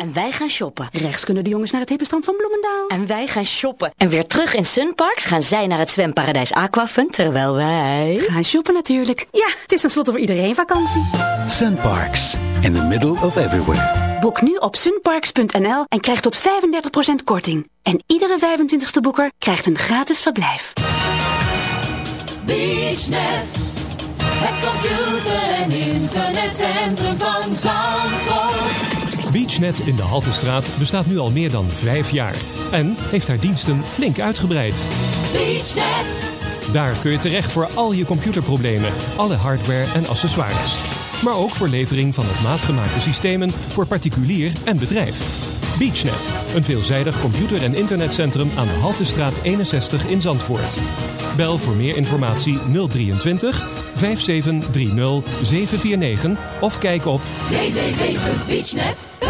En wij gaan shoppen. Rechts kunnen de jongens naar het hippenstrand van Bloemendaal. En wij gaan shoppen. En weer terug in Sunparks gaan zij naar het zwemparadijs Aquafun, terwijl wij... Gaan shoppen natuurlijk. Ja, het is tenslotte voor iedereen vakantie. Sunparks, in the middle of everywhere. Boek nu op sunparks.nl en krijg tot 35% korting. En iedere 25ste boeker krijgt een gratis verblijf. BeachNet, het computer- en internetcentrum van Zandvoort. BeachNet in de Haltestraat bestaat nu al meer dan vijf jaar en heeft haar diensten flink uitgebreid. BeachNet, Daar kun je terecht voor al je computerproblemen, alle hardware en accessoires. Maar ook voor levering van op maat gemaakte systemen voor particulier en bedrijf. BeachNet, een veelzijdig computer- en internetcentrum aan de Haltestraat 61 in Zandvoort. Bel voor meer informatie 023 5730 749 of kijk op www.beachnet.nl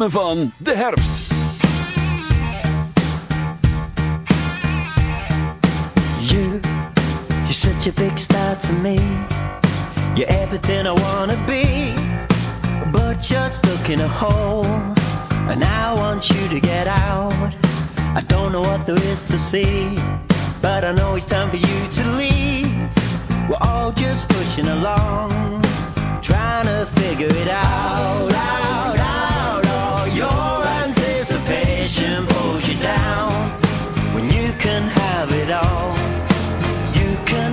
ritme van de herfst. You, you're such a big star to me. You're everything I wanna be. But you're stuck in a hole. And I want you to get out. I don't know what there is to see. But I know it's time for you to leave. We're all just pushing along. Trying to figure it out. out, out. Your anticipation pulls you down when you can have it all. You can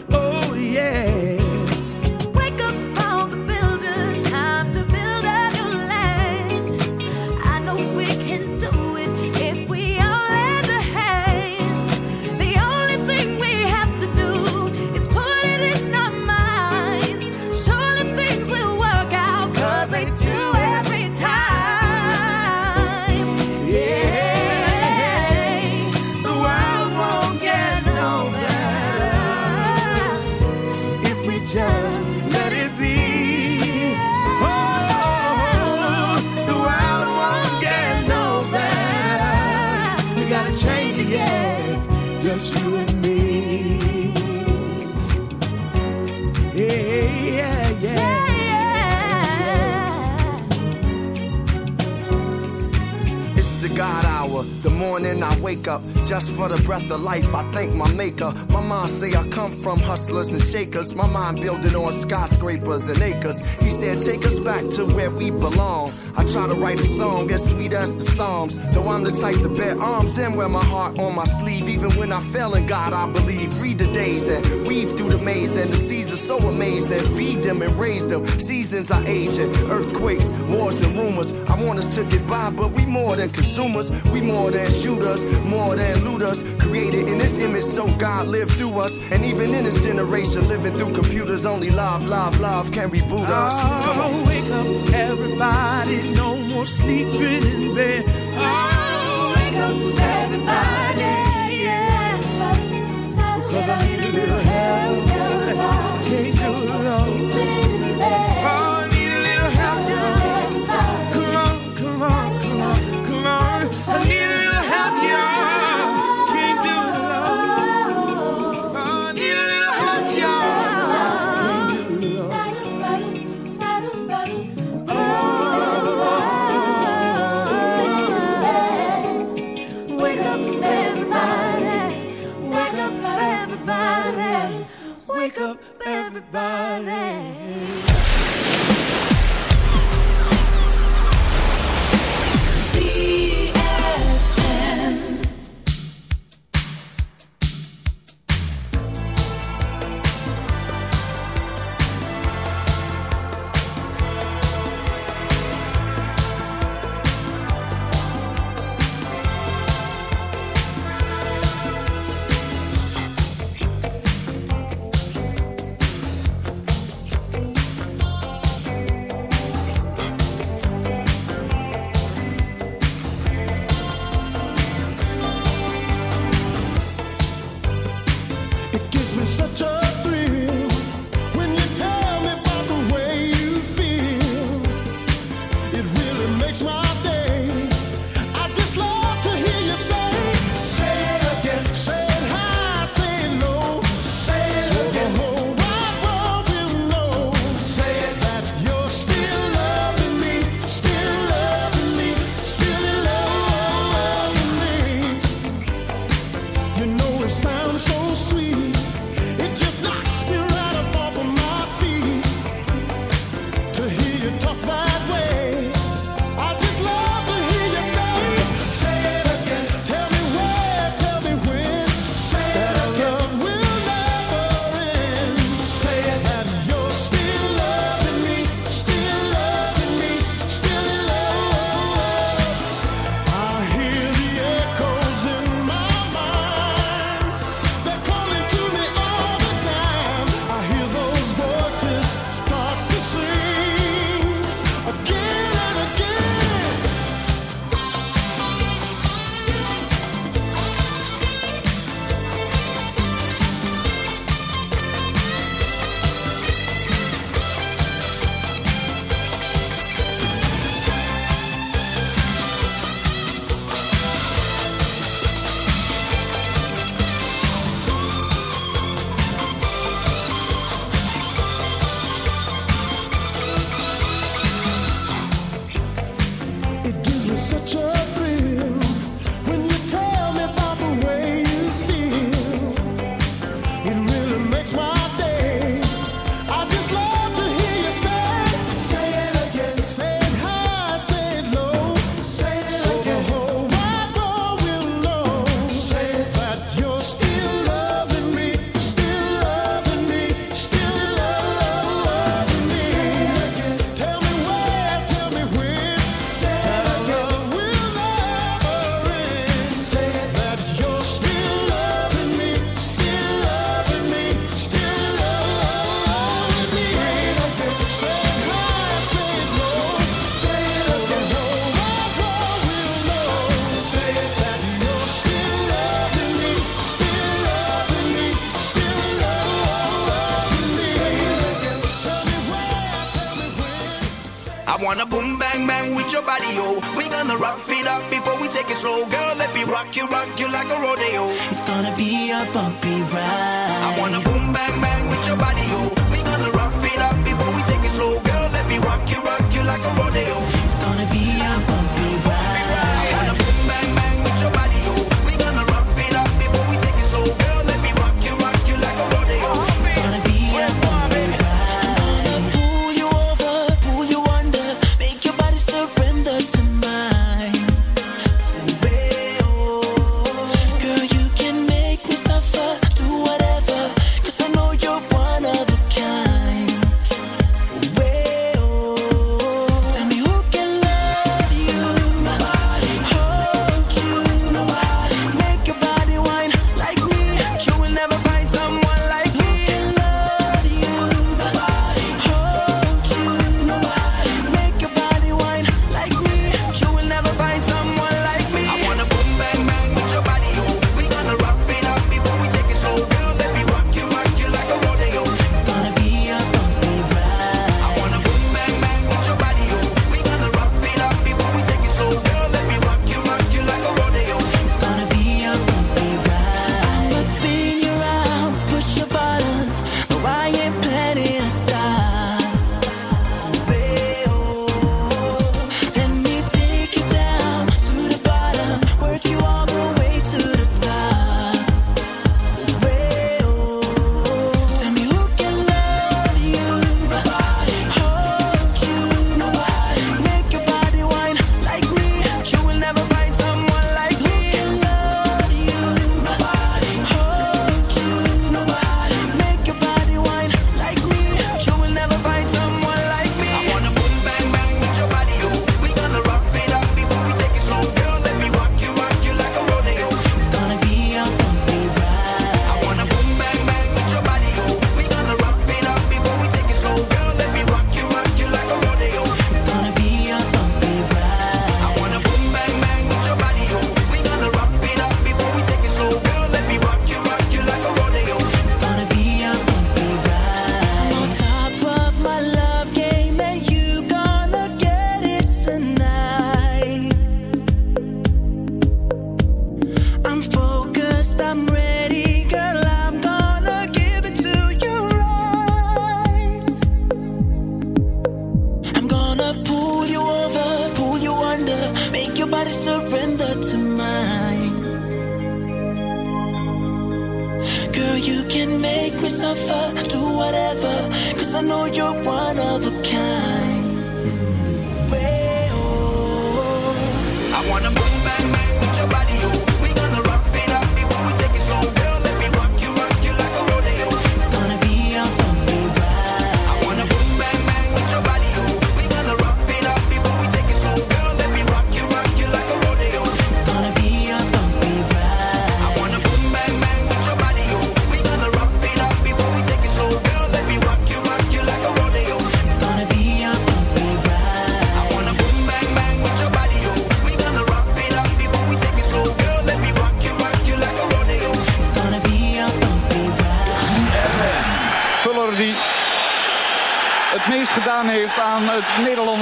The morning I wake up just for the breath of life. I thank my maker. My mom say I come from hustlers and shakers. My mind building on skyscrapers and acres. He said, take us back to where we belong. I try to write a song as sweet as the Psalms. Though I'm the type to bear arms and wear my heart on my sleeve. Even when I fell in God, I believe. Read the days and weave through the maze. And the seasons so amazing. Feed them and raise them. Seasons are aging. Earthquakes, wars, and rumors. I want us to get by, but we more than consumers. We more than shooters, more than looters. Created in this image, so God lived through us. And even in this generation, living through computers, only love, love, love can reboot us. Come on. Oh, wake up, everybody. No more sleeping in bed. Oh, wake up, everybody. I wanna boom bang bang with your body. We gonna rock it up before we take it slow, girl. Let me rock you, rock you like a rodeo.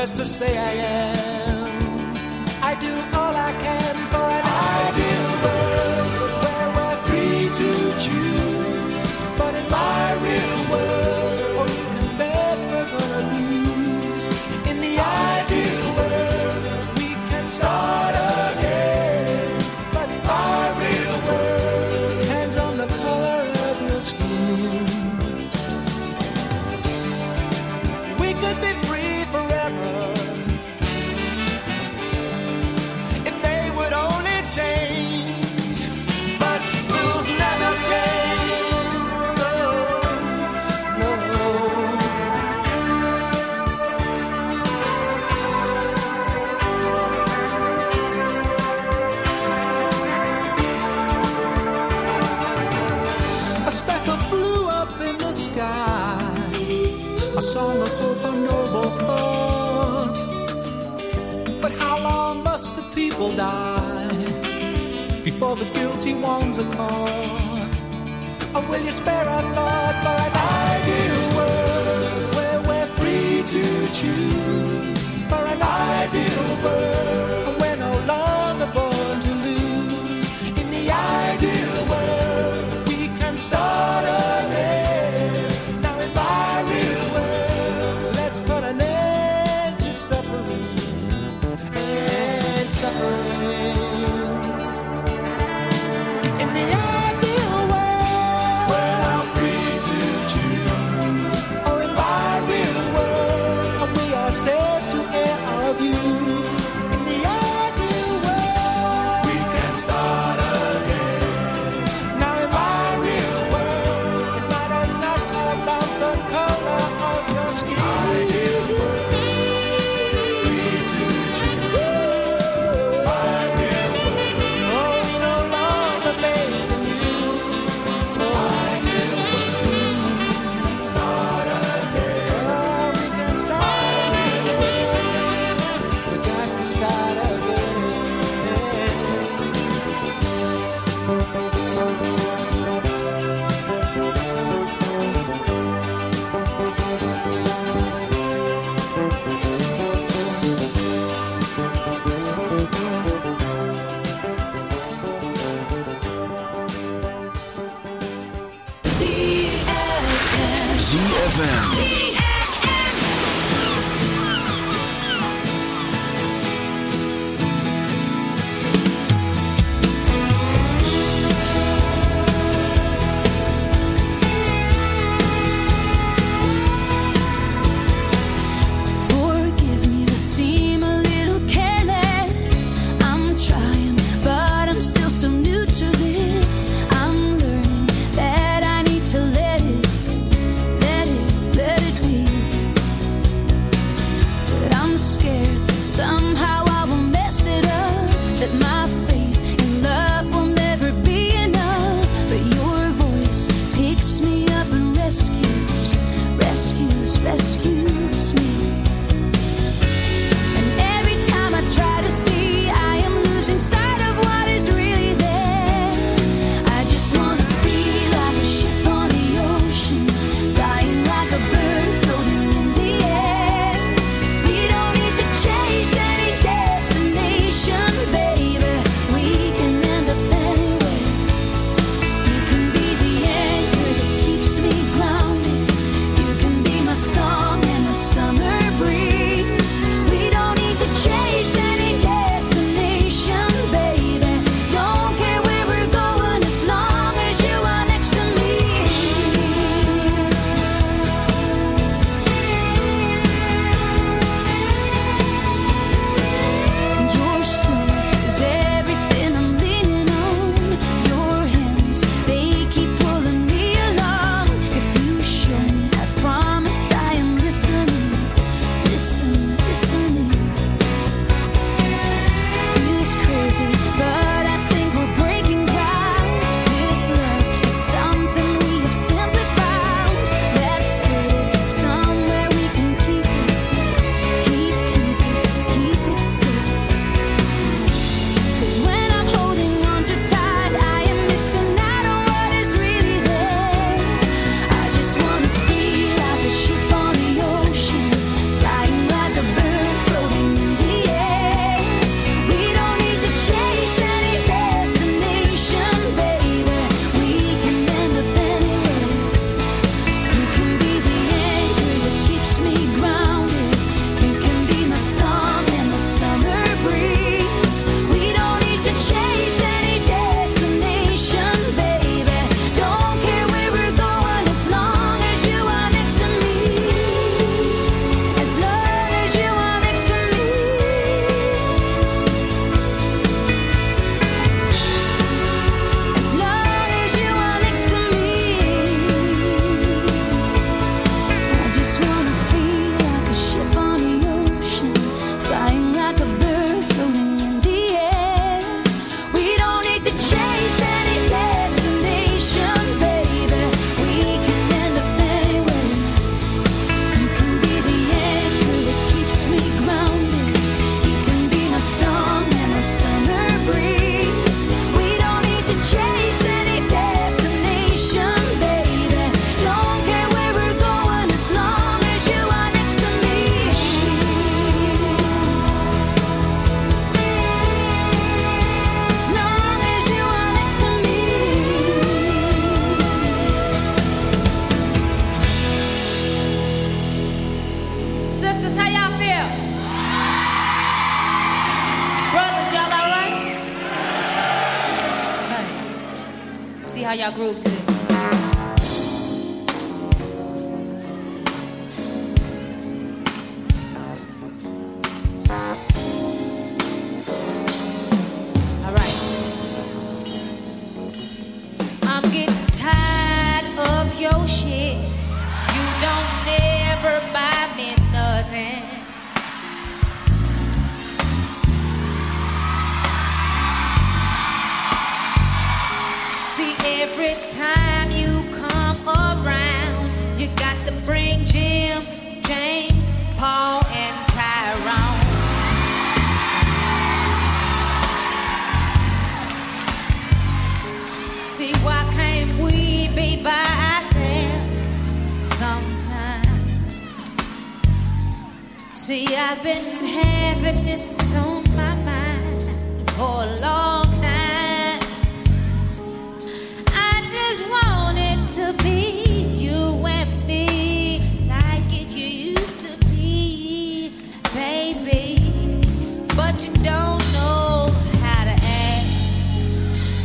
first to say I am. I do all I can.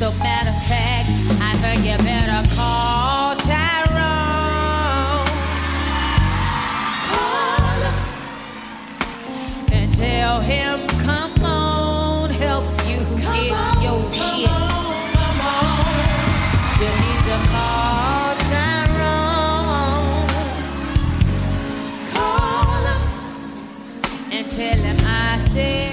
So matter of fact, I think you better tell him, come on, help you get your shit. You need to call Tyrone. Call him and tell him I said,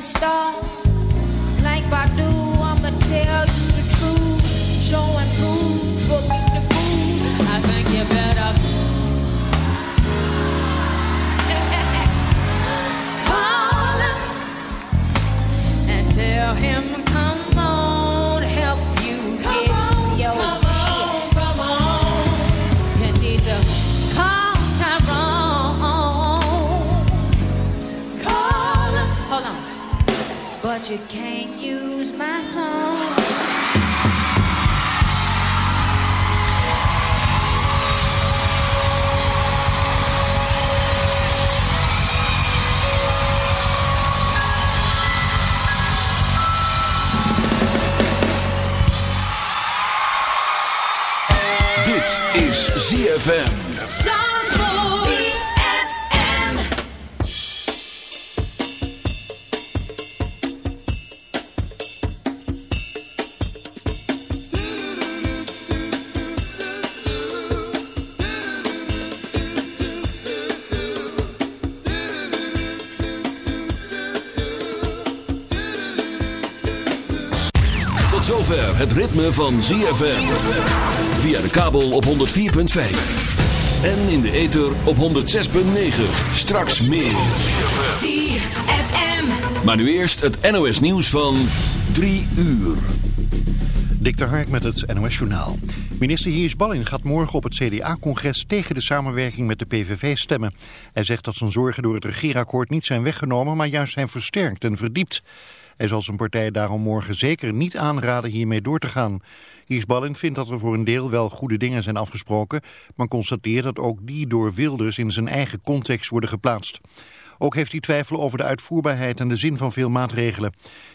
hang But you can't use my phone. Dit is ZFM. Het ritme van ZFM. Via de kabel op 104.5. En in de ether op 106.9. Straks meer. ZFM. Maar nu eerst het NOS nieuws van 3 uur. Dik de Hark met het NOS Journaal. Minister Heers Ballin gaat morgen op het CDA-congres tegen de samenwerking met de PVV stemmen. Hij zegt dat zijn zorgen door het regeerakkoord niet zijn weggenomen, maar juist zijn versterkt en verdiept. Hij zal zijn partij daarom morgen zeker niet aanraden hiermee door te gaan. Heers Ballin vindt dat er voor een deel wel goede dingen zijn afgesproken, maar constateert dat ook die door Wilders in zijn eigen context worden geplaatst. Ook heeft hij twijfelen over de uitvoerbaarheid en de zin van veel maatregelen.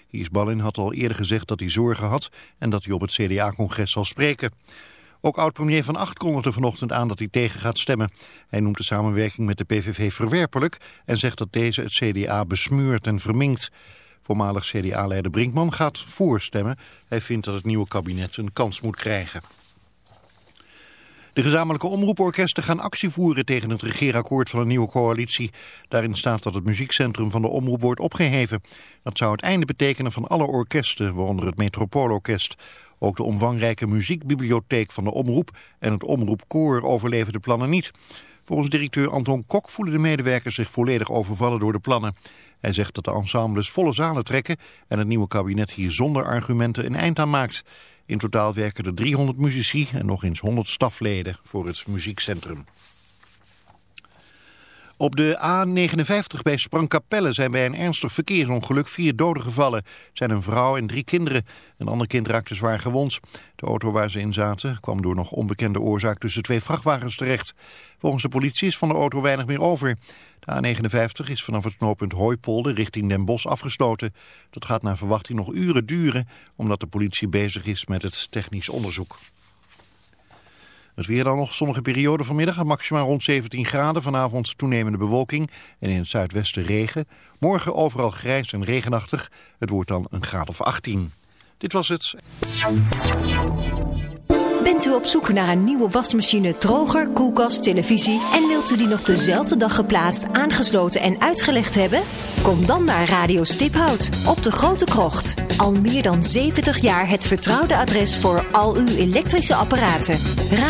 Heers Ballin had al eerder gezegd dat hij zorgen had en dat hij op het CDA-congres zal spreken. Ook oud-premier Van Acht kondigde vanochtend aan dat hij tegen gaat stemmen. Hij noemt de samenwerking met de PVV verwerpelijk en zegt dat deze het CDA besmeurt en verminkt. Voormalig CDA-leider Brinkman gaat voorstemmen. Hij vindt dat het nieuwe kabinet een kans moet krijgen. De gezamenlijke omroeporkesten gaan actie voeren tegen het regeerakkoord van een nieuwe coalitie. Daarin staat dat het muziekcentrum van de omroep wordt opgeheven. Dat zou het einde betekenen van alle orkesten, waaronder het Metropoolorkest. Ook de omvangrijke muziekbibliotheek van de omroep en het omroepkoor overleven de plannen niet. Volgens directeur Anton Kok voelen de medewerkers zich volledig overvallen door de plannen. Hij zegt dat de ensembles volle zalen trekken en het nieuwe kabinet hier zonder argumenten een eind aan maakt. In totaal werken er 300 muzici en nog eens 100 stafleden voor het muziekcentrum. Op de A59 bij Sprangkapelle zijn bij een ernstig verkeersongeluk vier doden gevallen. Het zijn een vrouw en drie kinderen. Een ander kind raakte zwaar gewond. De auto waar ze in zaten kwam door nog onbekende oorzaak tussen twee vrachtwagens terecht. Volgens de politie is van de auto weinig meer over. De A59 is vanaf het knooppunt Hooipolder richting Den Bosch afgesloten. Dat gaat naar verwachting nog uren duren, omdat de politie bezig is met het technisch onderzoek. Het weer dan nog zonnige periode vanmiddag, maximaal rond 17 graden. Vanavond toenemende bewolking en in het zuidwesten regen. Morgen overal grijs en regenachtig. Het wordt dan een graad of 18. Dit was het. Bent u op zoek naar een nieuwe wasmachine, droger, koelkast, televisie... en wilt u die nog dezelfde dag geplaatst, aangesloten en uitgelegd hebben? Kom dan naar Radio Stiphout op de Grote Krocht. Al meer dan 70 jaar het vertrouwde adres voor al uw elektrische apparaten. Radio